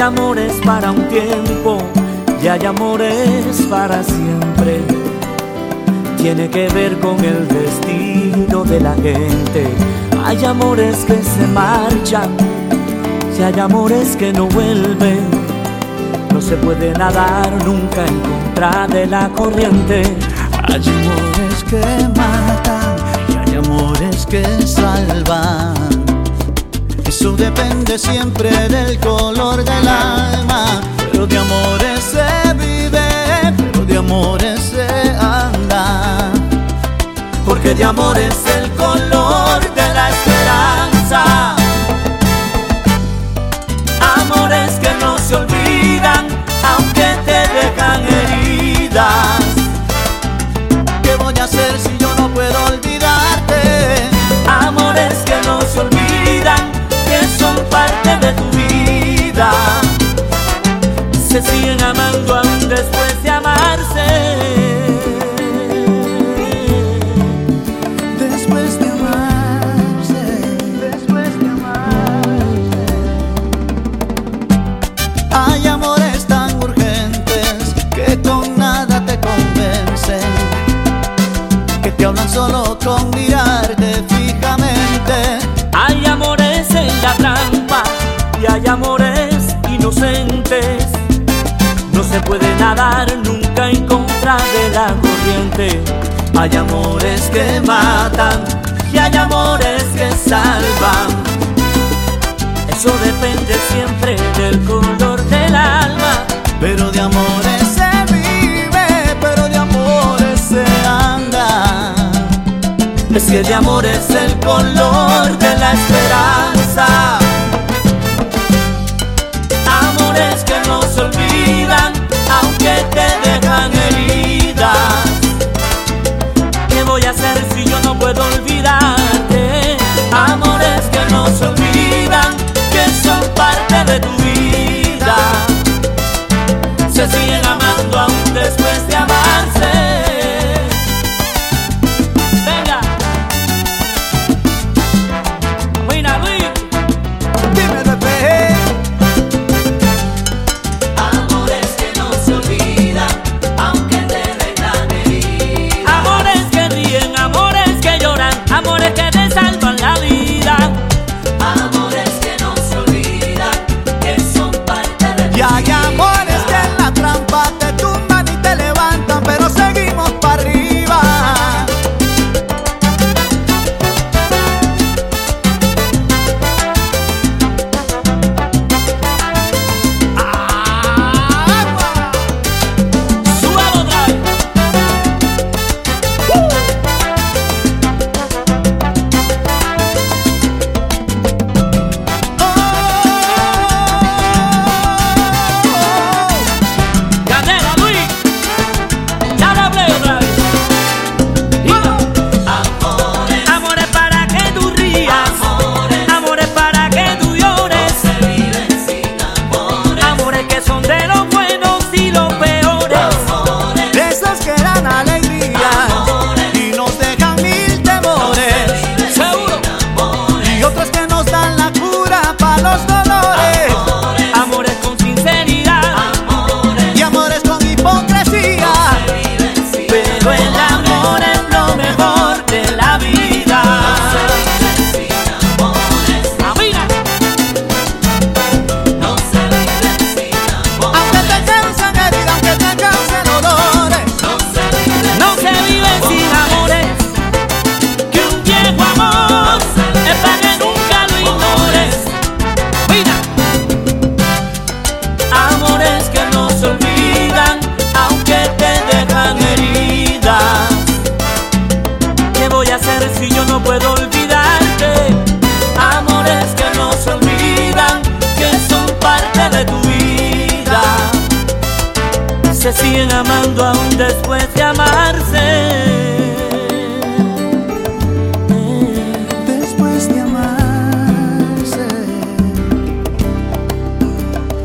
amores para un tiempo y hay amores para siempre. Tiene que ver con el destino de la gente. Hay amores que se marchan y hay amores que no vuelven. No se puede nadar nunca en contra de la corriente. Hay amores que matan y hay amores que salvan. Eso depende siempre del color del alma. Pero de amores se vive, pero de amores se anda. Porque de amor es el Hay amores tan urgentes que con nada te convencen, que te hablan solo con mirarte fijamente. Hay amores en la trampa y hay amores inocentes. No se puede nadar nunca en contra de la corriente. Hay amores que matan y hay amores que salvan. Eso depende siempre del color alma. Pero de amores se vive, pero de amores se anda. Es que de amor es el color de la esperanza.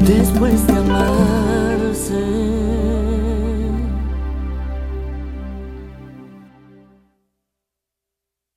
después de amarse.